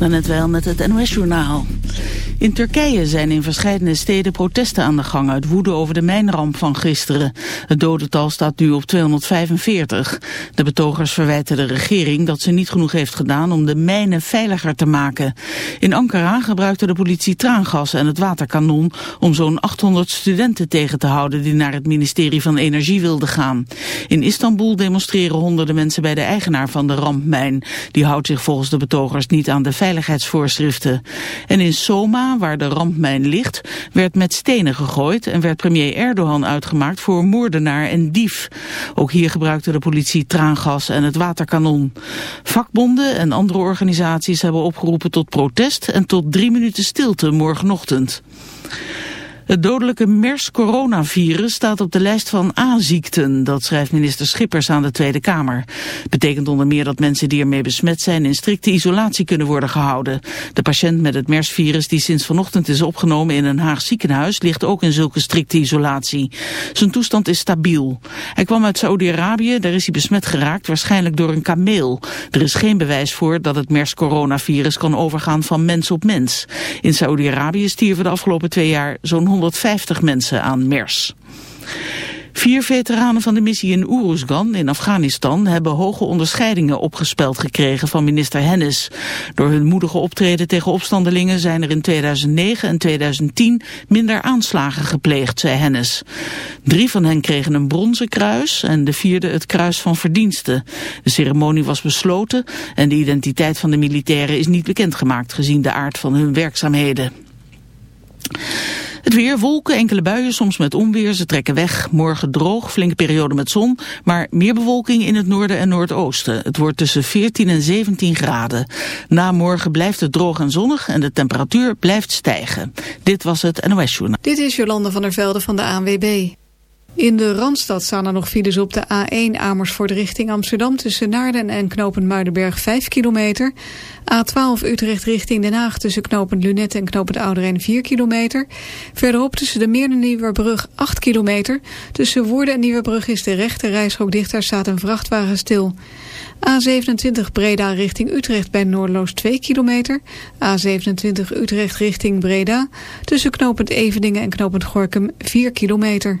Dan net wel met het NOS-journaal. In Turkije zijn in verschillende steden protesten aan de gang uit woede over de mijnramp van gisteren. Het dodental staat nu op 245. De betogers verwijten de regering dat ze niet genoeg heeft gedaan om de mijnen veiliger te maken. In Ankara gebruikte de politie traangas en het waterkanon om zo'n 800 studenten tegen te houden die naar het ministerie van Energie wilden gaan. In Istanbul demonstreren honderden mensen bij de eigenaar van de rampmijn. Die houdt zich volgens de betogers niet aan de veiligheidsvoorschriften. En in Soma waar de rampmijn ligt, werd met stenen gegooid en werd premier Erdogan uitgemaakt voor moordenaar en dief. Ook hier gebruikte de politie traangas en het waterkanon. Vakbonden en andere organisaties hebben opgeroepen tot protest en tot drie minuten stilte morgenochtend. Het dodelijke MERS-coronavirus staat op de lijst van A-ziekten. Dat schrijft minister Schippers aan de Tweede Kamer. Betekent onder meer dat mensen die ermee besmet zijn in strikte isolatie kunnen worden gehouden. De patiënt met het MERS-virus die sinds vanochtend is opgenomen in een Haag ziekenhuis ligt ook in zulke strikte isolatie. Zijn toestand is stabiel. Hij kwam uit Saudi-Arabië, daar is hij besmet geraakt, waarschijnlijk door een kameel. Er is geen bewijs voor dat het MERS-coronavirus kan overgaan van mens op mens. In Saudi-Arabië stierven de afgelopen twee jaar zo'n 150 mensen aan MERS. Vier veteranen van de missie in Uruzgan in Afghanistan hebben hoge onderscheidingen opgespeld gekregen van minister Hennis. Door hun moedige optreden tegen opstandelingen zijn er in 2009 en 2010 minder aanslagen gepleegd, zei Hennis. Drie van hen kregen een bronzen kruis en de vierde het kruis van verdiensten. De ceremonie was besloten en de identiteit van de militairen is niet bekendgemaakt gezien de aard van hun werkzaamheden. Het weer, wolken, enkele buien, soms met onweer. Ze trekken weg. Morgen droog, flinke periode met zon. Maar meer bewolking in het noorden en noordoosten. Het wordt tussen 14 en 17 graden. Na morgen blijft het droog en zonnig en de temperatuur blijft stijgen. Dit was het NOS Journaal. Dit is Jolande van der Velde van de ANWB. In de Randstad staan er nog files op de A1 Amersfoort richting Amsterdam... tussen Naarden en Knopend Muidenberg 5 kilometer. A12 Utrecht richting Den Haag tussen Knopend Lunette en Knopend Ouderijn 4 kilometer. Verderop tussen de Meer en Nieuwerbrug 8 kilometer. Tussen Woerden en Nieuwerbrug is de rechte reisrook dicht. Daar staat een vrachtwagen stil. A27 Breda richting Utrecht bij Noordloos 2 kilometer. A27 Utrecht richting Breda. Tussen Knopend Eveningen en Knopend Gorkum 4 kilometer.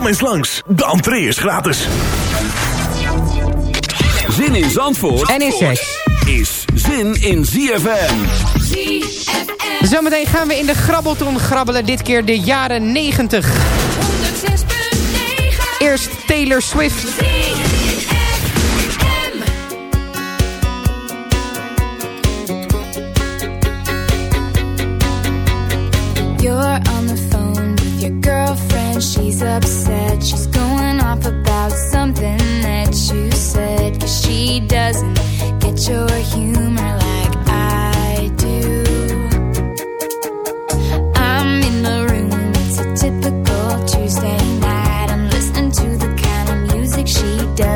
Kom eens langs, de entree is gratis. Zin in Zandvoort en is zin in ZFM. Zometeen gaan we in de grabbelton grabbelen, dit keer de jaren 90. Eerst Taylor Swift.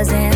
wasn't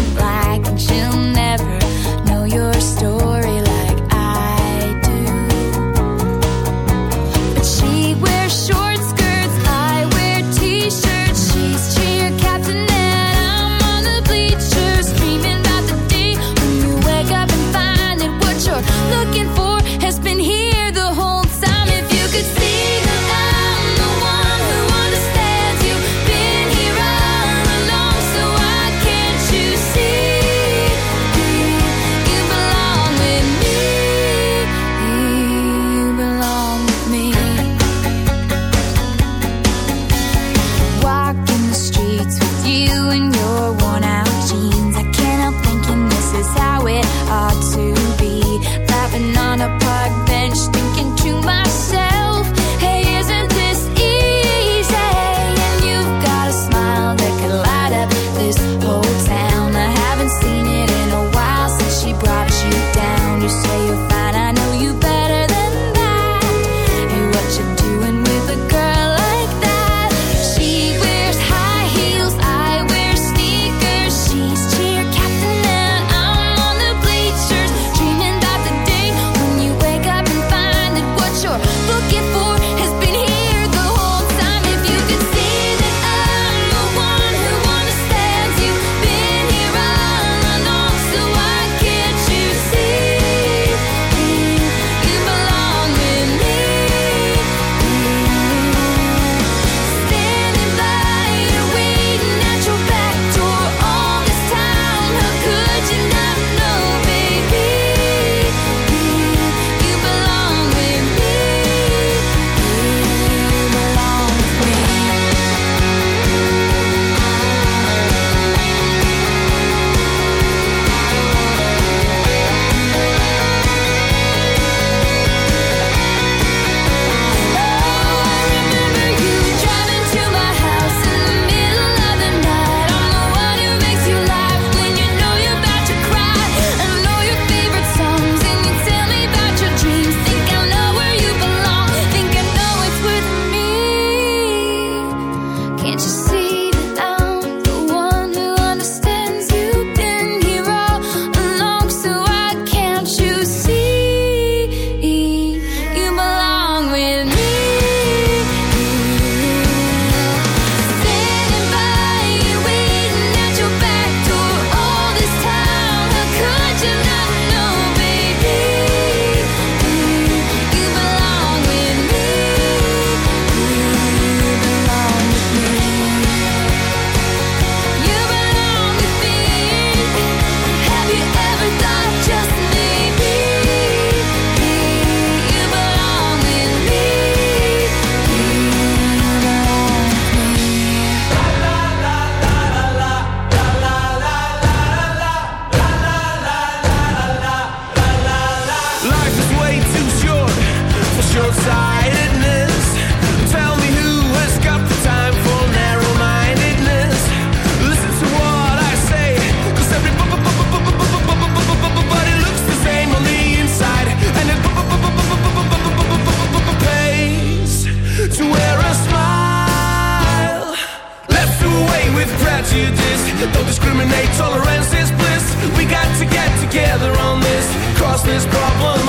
with prejudice. Don't discriminate, tolerance is bliss. We got to get together on this, cross this problem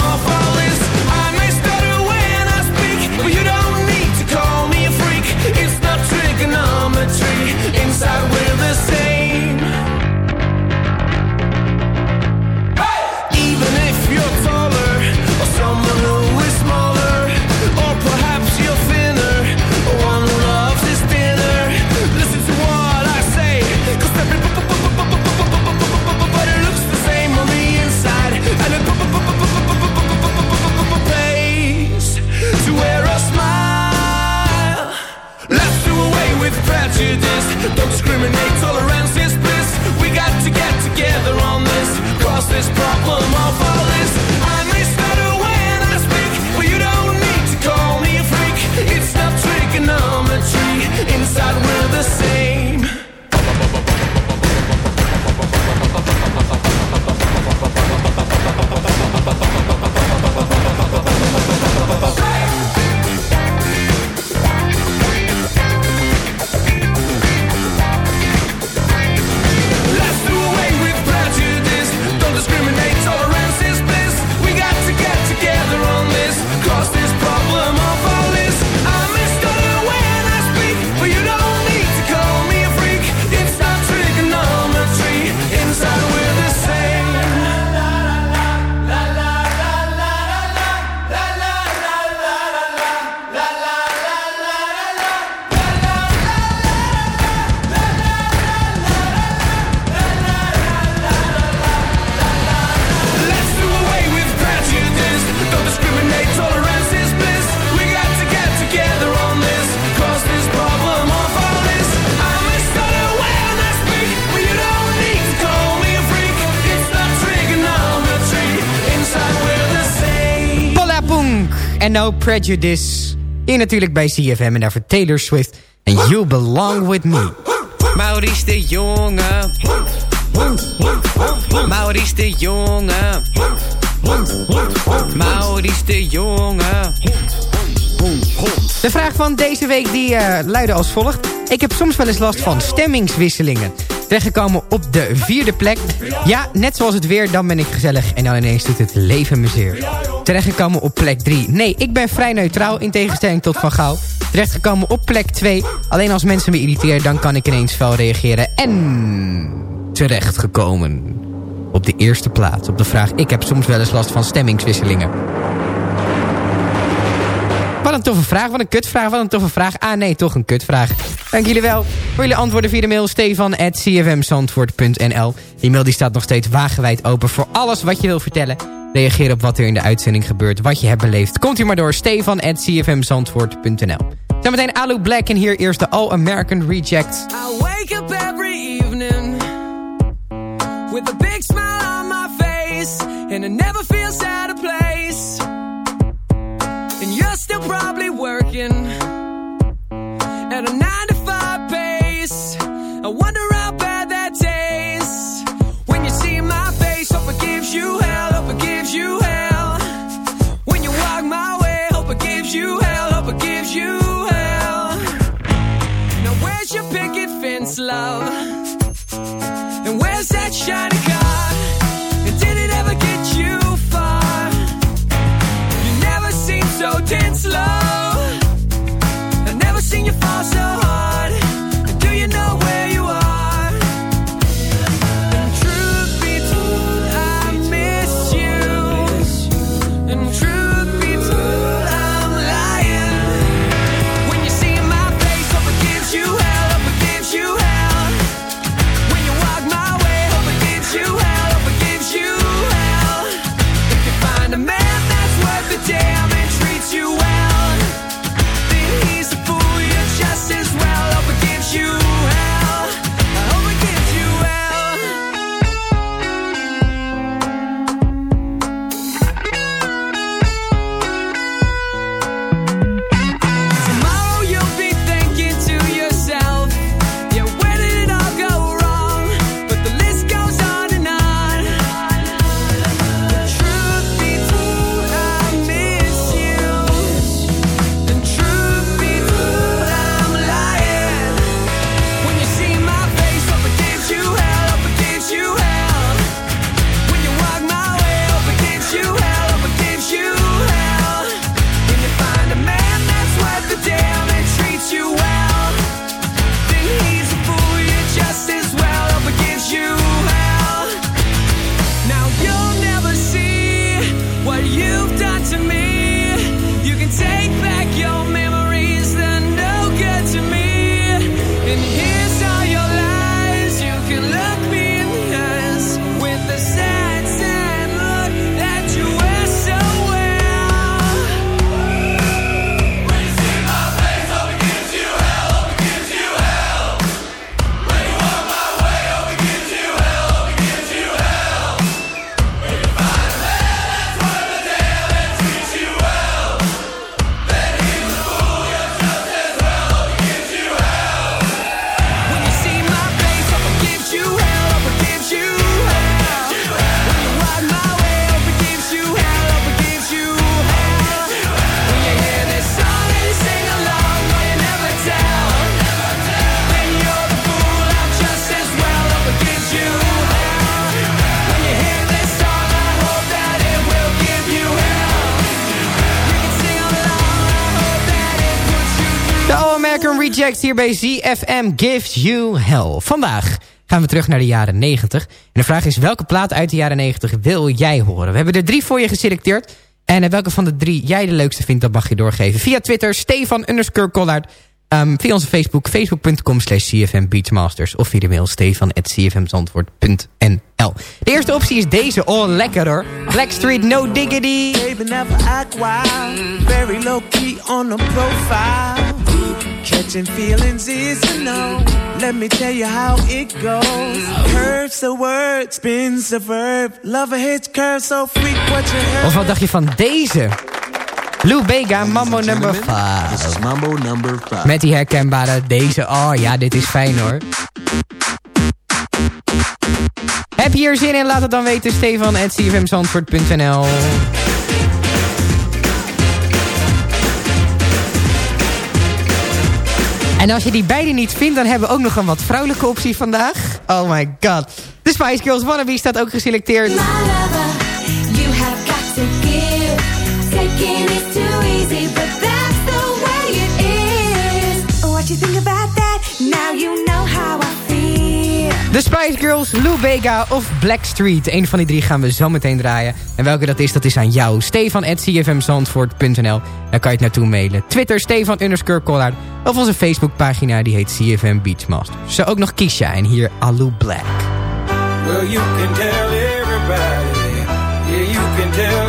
don't discriminate, tolerance is bliss. We got to get together on this, cross this problem. En No Prejudice. Hier natuurlijk bij CFM en daarvoor Taylor Swift. En You Belong With Me. Maurice de Jonge. Maurice de Jonge. Maurice de Jonge. De vraag van deze week die uh, luidde als volgt. Ik heb soms wel eens last van stemmingswisselingen. Terechtgekomen op de vierde plek. Ja, net zoals het weer, dan ben ik gezellig. En dan ineens doet het leven me zeer. Terechtgekomen op plek 3. Nee, ik ben vrij neutraal in tegenstelling tot Van Gaal. Terechtgekomen op plek 2. Alleen als mensen me irriteren, dan kan ik ineens fel reageren. En terechtgekomen op de eerste plaats. Op de vraag, ik heb soms wel eens last van stemmingswisselingen. Wat een toffe vraag, wat een kutvraag, wat een toffe vraag. Ah nee, toch een kutvraag. Dank jullie wel voor jullie antwoorden via de mail stefan.cfmzandvoort.nl Die mail die staat nog steeds wagenwijd open voor alles wat je wil vertellen. Reageer op wat er in de uitzending gebeurt, wat je hebt beleefd. Komt u maar door, stefan.cfmzandvoort.nl Zometeen Alu Black en hier eerst de All American Reject. I wake up every evening with a big smile on my face, and it never of place. You're still probably working at a nine to five pace. I wonder how bad that tastes when you see my face. Hope it gives you hell. Hope it gives you hell. When you walk my way, hope it gives you hell. Hope it gives you hell. Now where's your picket fence, love? And where's that shiny Hier bij ZFM Gives You Hell. Vandaag gaan we terug naar de jaren 90. En de vraag is, welke plaat uit de jaren 90 wil jij horen? We hebben er drie voor je geselecteerd. En welke van de drie jij de leukste vindt, dat mag je doorgeven. Via Twitter, Stefan underscore Collard. Ehm, via onze Facebook, facebook.com slash CFM Beachmasters. Of via de mail stefan.cfmzandvoort.nl De eerste optie is deze, oh lekker hoor. Blackstreet, No Diggity. Baby never act wild, very low key on the profile. Catching feelings is a no. Let me tell you how it goes. Curves the word, spins the verb. Love a hits curve, so freak what you heard. Of wat dacht je van deze? Lou Bega, Mambo number 5. This is Mambo number 5. Met die herkenbare deze. Oh ja, dit is fijn hoor. Heb je hier zin in? Laat het dan weten. Stefan at cfmzandvoort.nl En als je die beide niet vindt, dan hebben we ook nog een wat vrouwelijke optie vandaag. Oh my god. De Spice Girls Wannabe staat ook geselecteerd. My lover, you have got to give. De Spice Girls, Lou Bega of Blackstreet. Een van die drie gaan we zo meteen draaien. En welke dat is, dat is aan jou. Stefan at cfmzandvoort.nl Daar kan je het naartoe mailen. Twitter, Stefan underscore Collard. Of onze Facebookpagina, die heet CFM Beachmaster. Zo ook nog Kisha en hier Alou Black. Well, you can tell everybody. Yeah, you can tell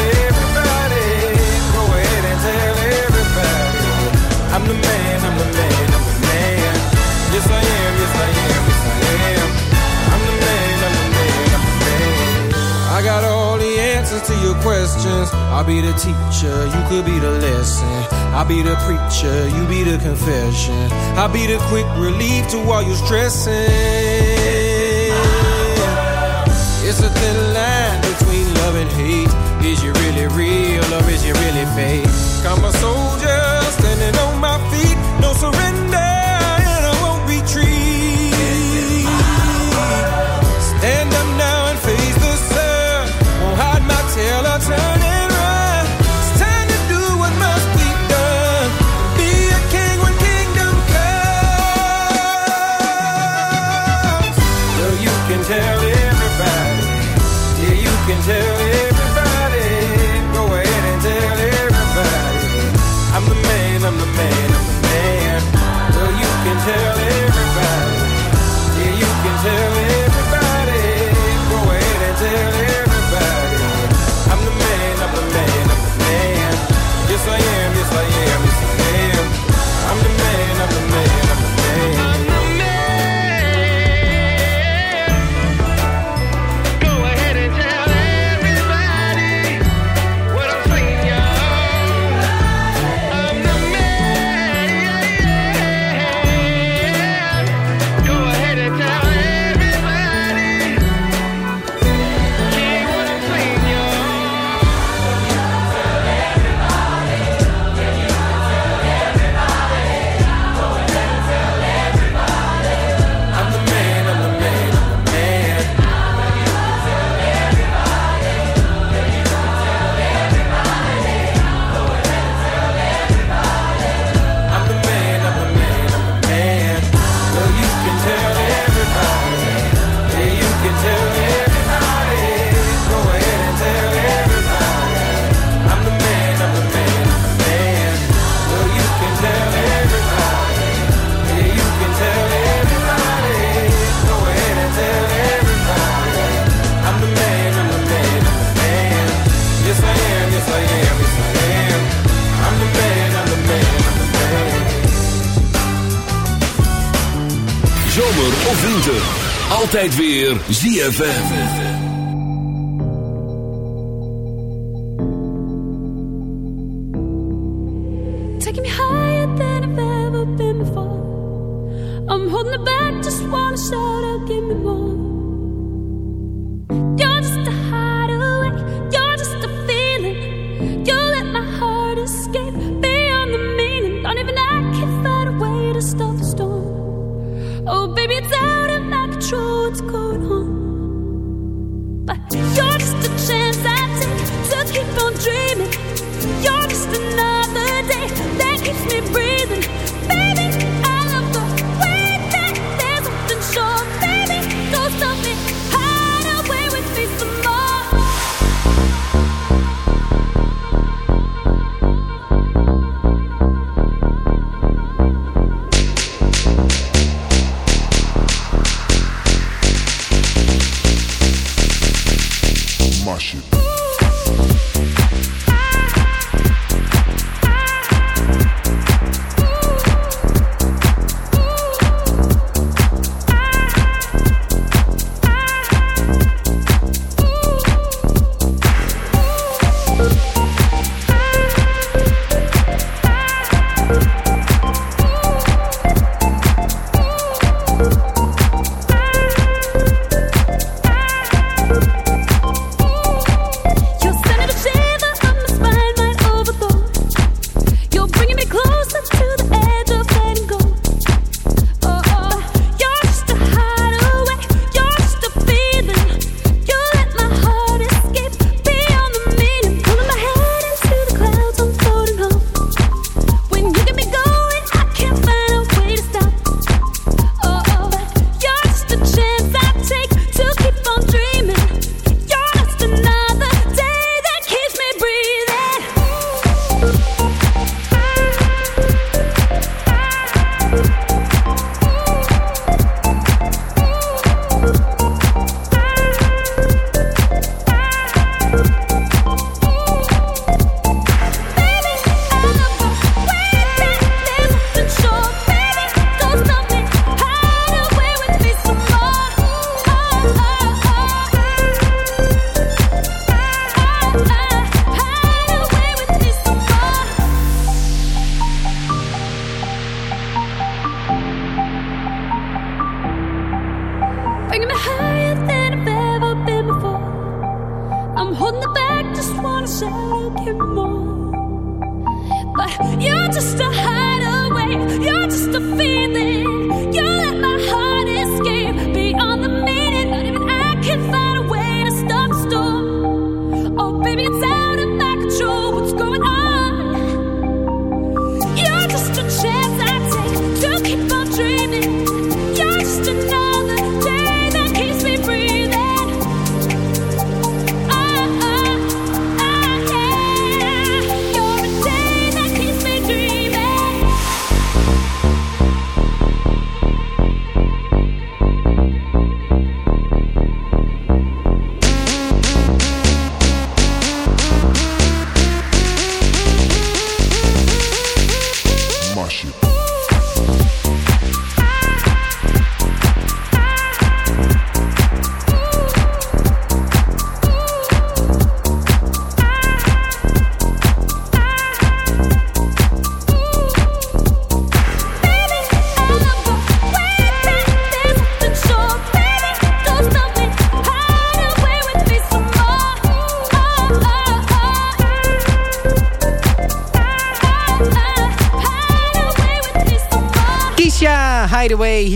I'm the man, I'm the man, I'm the man. I got all the answers to your questions. I'll be the teacher, you could be the lesson. I'll be the preacher, you be the confession. I'll be the quick relief to all your stressing. It's a thin line between love and hate. Is you really real or is you really fake? I'm a soldier standing on my feet, altijd weer ZFM.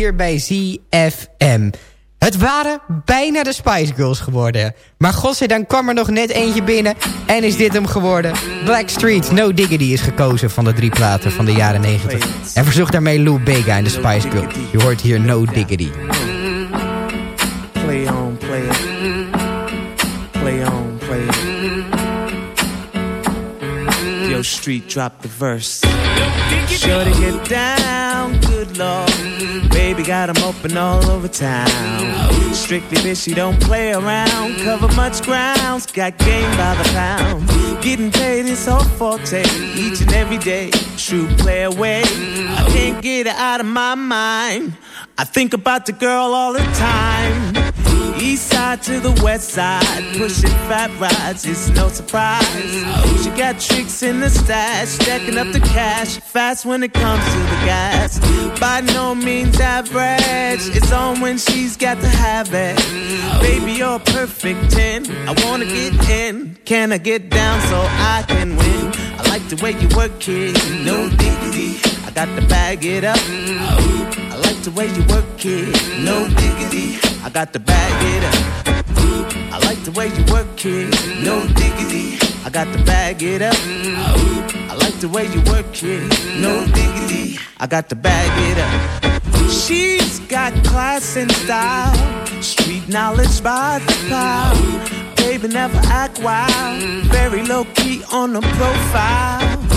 Hier bij ZFM. Het waren bijna de Spice Girls geworden. Maar godzijdank kwam er nog net eentje binnen en is dit hem geworden. Blackstreet No Diggity is gekozen van de drie platen van de jaren 90. En verzocht daarmee Lou Bega en de Spice Girls. Je hoort hier No Diggity. Play on, play. Play on, play it. Yo, street, drop the verse. To get down, good lord. Baby got 'em open all over town. Strictly bitch, she don't play around. Cover much grounds, got game by the pound. Getting paid is her forte, each and every day. True play away. I can't get it out of my mind. I think about the girl all the time. To the west side, pushing fat rides, it's no surprise. She got tricks in the stash, stacking up the cash, fast when it comes to the gas. By no means average, it's on when she's got to have it. Baby, you're perfect 10. I wanna get in, can I get down so I can win? I like the way you work it, no diggity. I got to bag it up. I like the way you work it, no diggity. I got to bag it up. I like the way you work it, no diggity. I got to bag it up. I like the way you work it, no diggity. I got to bag it up. She's got class and style, street knowledge by the pile. Baby never act wild, very low key on the profile.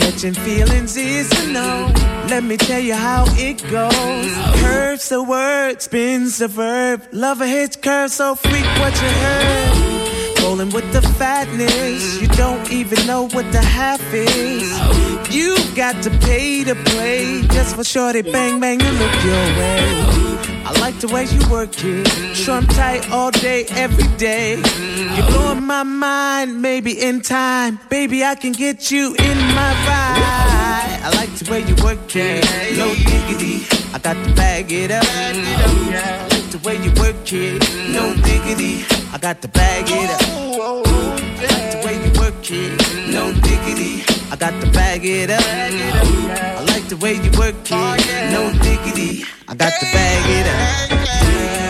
Catching feelings is a no. Let me tell you how it goes. Curves the word, spins the verb. Love a hits curve, so freak what you heard. With the fatness. You don't even know what the half is. You got to pay to play just for shorty bang bang to look your way. I like the way you work it. Shrimp tight all day, every day. You're blowing my mind, maybe in time. Baby, I can get you in my ride. I like the way you work it. No diggity. I got to bag it up. The way you work it. No diggity. I got to bag it up. I like the way you work it. No diggity. I got to bag it up. I like the way you work it. No diggity. I got to bag it up.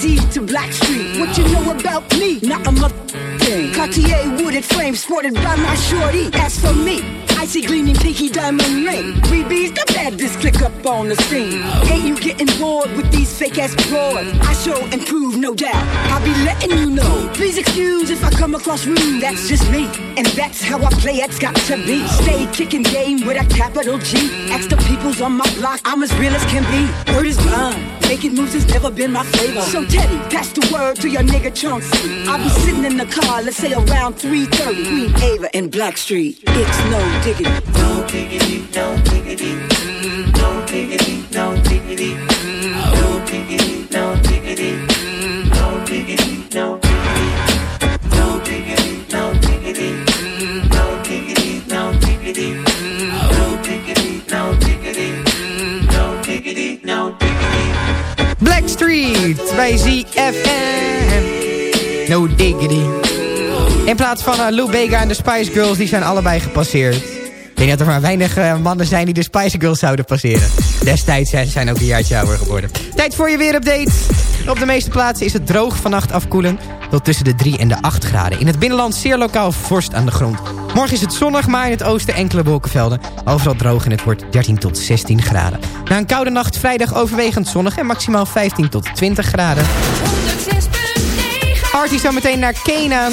City to Blackstreet. What you know about me? Not a mother thing. Cartier wooded frame sported by my shorty. As for me, icy gleaming pinky diamond ring. We bees the baddest click up on the scene. Ain't you getting bored with these fake ass broads? I show and prove, no doubt. I'll be letting you know. Please excuse if I come across rude. That's just me, and that's how I play. It's got to be. Stay kicking game with a capital G. Ask the peoples on my block. I'm as real as can be. Word is bond. Making moves has never been my flavor. So Teddy, pass the word to your nigga Chauncey. I'll be sitting in the car, let's say around 3:30. Queen Ava and Blackstreet. It's no diggity. No diggity, no diggity, mm, no diggity, no diggity, Blackstreet bij ZFM. No diggity. In plaats van uh, Lou Bega en de Spice Girls, die zijn allebei gepasseerd. Ik denk dat er maar weinig eh, mannen zijn die de Spice Girls zouden passeren. Destijds zijn ze zijn ook een jaartje ouder geworden. Tijd voor je weerupdate. Op de meeste plaatsen is het droog vannacht afkoelen tot tussen de 3 en de 8 graden. In het binnenland zeer lokaal vorst aan de grond. Morgen is het zonnig, maar in het oosten enkele wolkenvelden. Overal droog en het wordt 13 tot 16 graden. Na een koude nacht vrijdag overwegend zonnig en maximaal 15 tot 20 graden. 106.9 Artie zo meteen naar Kenaan.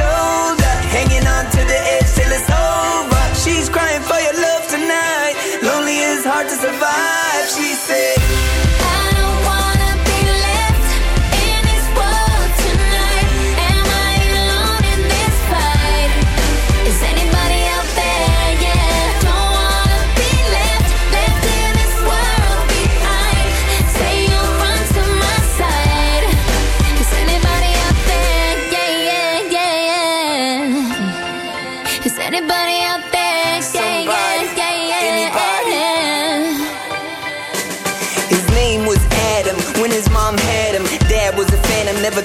shoulder, hanging on to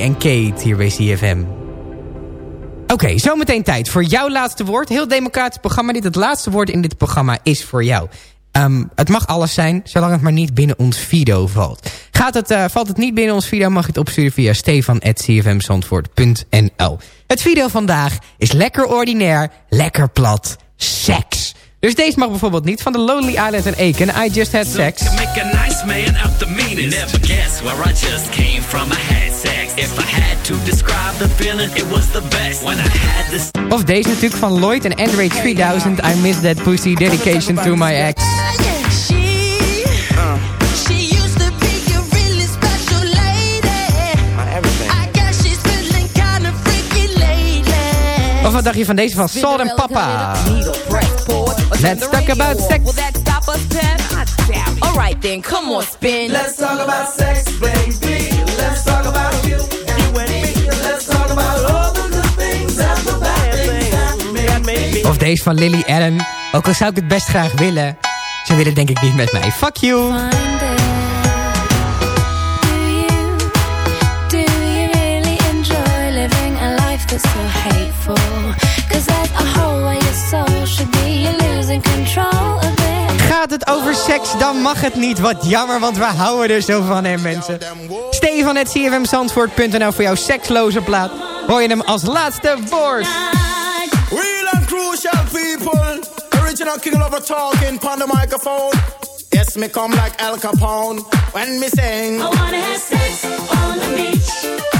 En Kate hier bij CFM. Oké, zometeen tijd voor jouw laatste woord. Heel democratisch programma. Dit het laatste woord in dit programma is voor jou. Ehm, het mag alles zijn, zolang het maar niet binnen ons video valt. Gaat het, eh, valt het niet binnen ons video, mag je het opsturen via stefan.cfmzandvoort.nl Het video vandaag is lekker ordinair, lekker plat, seks. Dus deze mag bijvoorbeeld niet van de Lonely Island en Aiken. I Just Had Sex. Sex. If I had to describe the feeling, it was the best. When I had this. Of deze natuurlijk van Lloyd en Andre 3000. I Miss That Pussy. Dedication to my ex. Of wat dacht je van deze van Salt and Papa? Let's talk about sex. Alright then, come on, spin. Let's talk about sex, baby. Let's talk about you, you and me. Let's talk about all the good things and the bad things that make me. Of deze van Lily Allen. Ook al zou ik het best graag willen. Ze willen denk ik niet met mij. Fuck you. Do you Gaat het over seks, dan mag het niet. Wat jammer, want we houden er zo van, hè mensen. Stefan, het cfmzandvoort.nl voor jouw seksloze plaat. Hoor je hem als laatste woord. Real and crucial people. Original king lover talking pon the microphone. Yes, me come like Al Capone when me sing. I wanna have sex on the beach.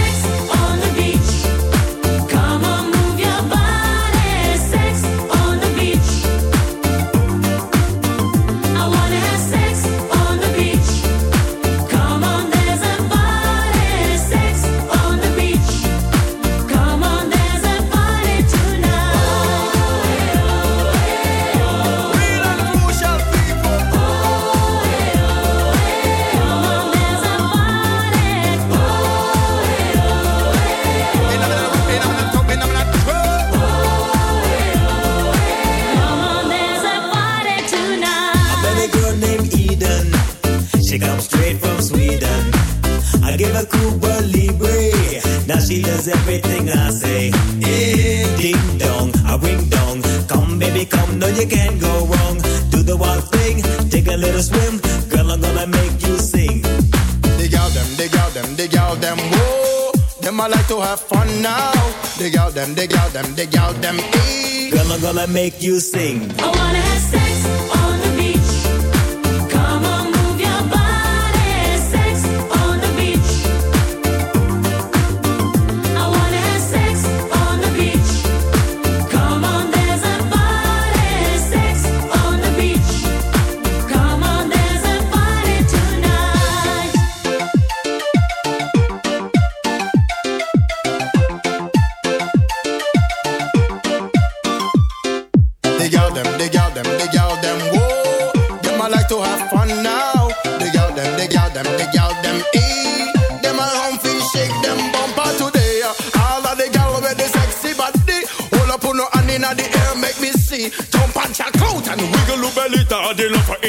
them, dig out them, dig out them. E. Girl, I'm gonna make you sing. I wanna have sex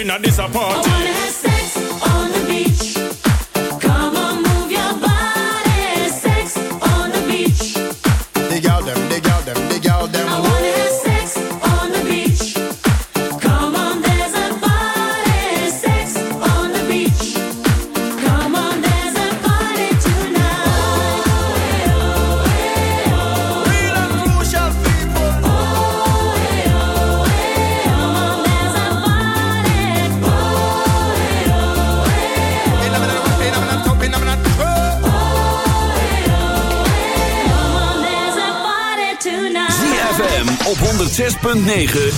inna this a 106.9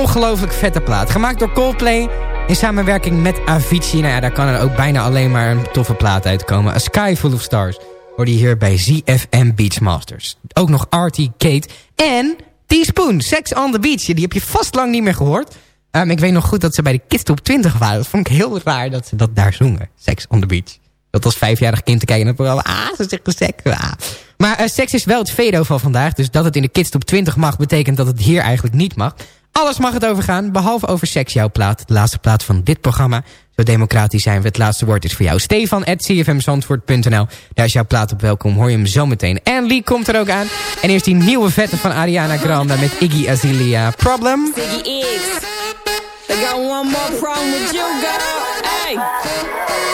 ongelooflijk vette plaat. Gemaakt door Coldplay in samenwerking met Avicii. Nou ja, daar kan er ook bijna alleen maar een toffe plaat uitkomen. A Sky Full of Stars. Hoor je hier bij ZFM Beachmasters. Ook nog Artie, Kate en Teaspoon. Sex on the Beach. Die heb je vast lang niet meer gehoord. Ehm, ik weet nog goed dat ze bij de Kids Top 20 waren. Dat vond ik heel raar dat ze dat daar zongen. Sex on the Beach. Dat als vijfjarig kind te kijken het programma. Ah, ze zeggen seks. Ah. Maar eh, seks is wel het vedo van vandaag. Dus dat het in de Kids Top 20 mag, betekent dat het hier eigenlijk niet mag. Alles mag het over gaan, behalve over seks, jouw plaat. De laatste plaat van dit programma. Zo democratisch zijn we. Het laatste woord is voor jou. Stefan, at cfmzandvoort.nl. Daar is jouw plaat op welkom. Hoor je hem zo meteen. En Lee komt er ook aan. En eerst die nieuwe vette van Ariana Grande met Iggy Azalea. Problem? Ziggy X. They got one more problem with you, girl. Hey.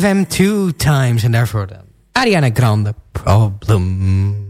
CFM Two Times. En daarvoor de Ariana Grande Problem.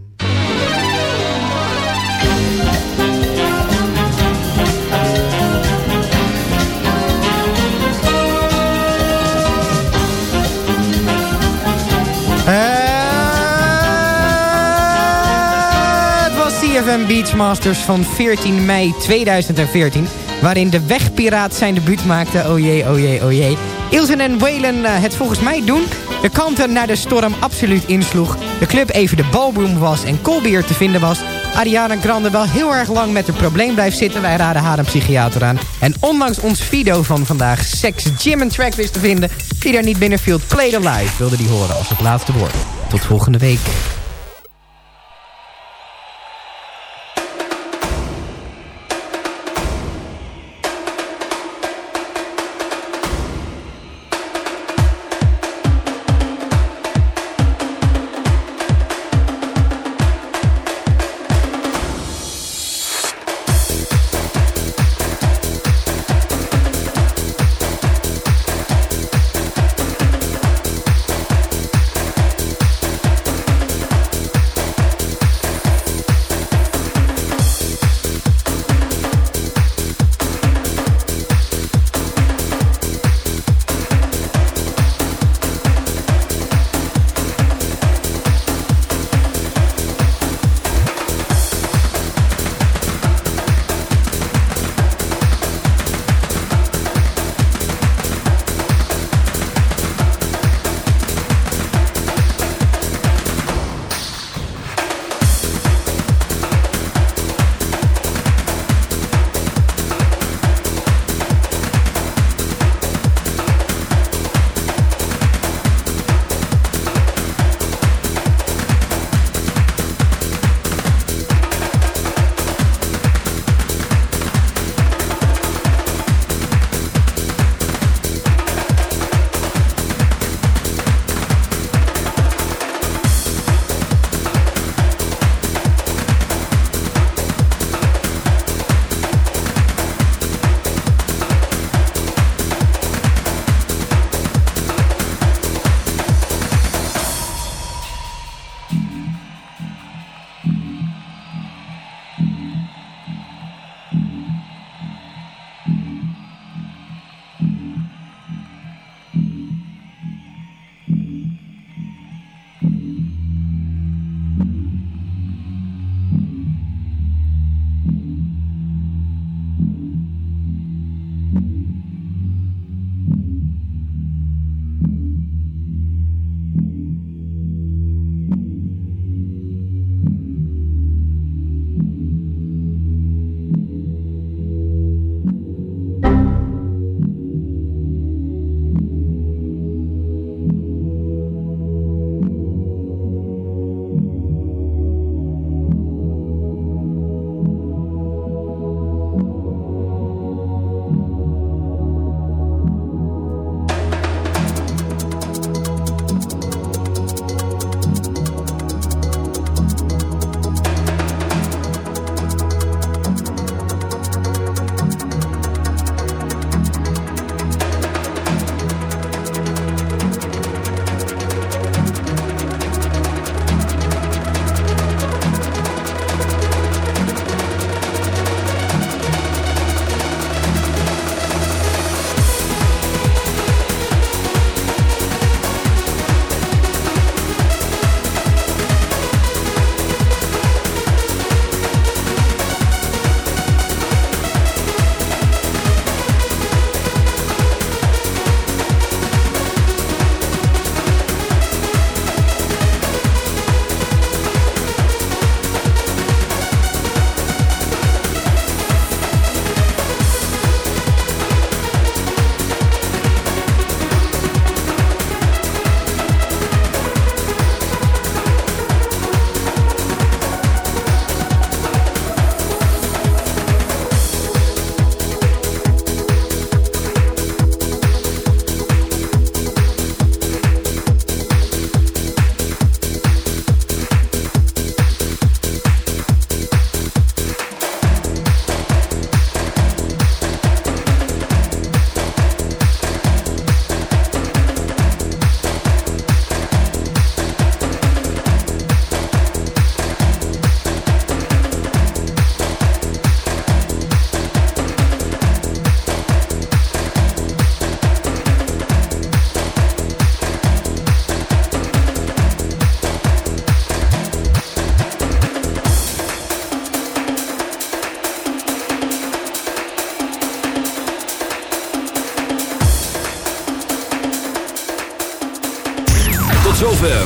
CFM Beachmasters van 14 mei 2014... waarin de wegpiraat zijn debuut maakte. Oh jee, oh jee, oh jee. Ilsen en Waylon eh, het volgens mij doen. De kanten naar de storm absoluut insloeg. De club even de ballroom was en Colbier te vinden was. Ariana Grande wel heel erg lang met het probleem blijft zitten. Wij raden haar een psychiater aan. En ondanks ons video van vandaag Sex Gym and Track wist te vinden... die daar niet binnenviel, Play the Live wilde die horen als het laatste woord. Tot volgende week.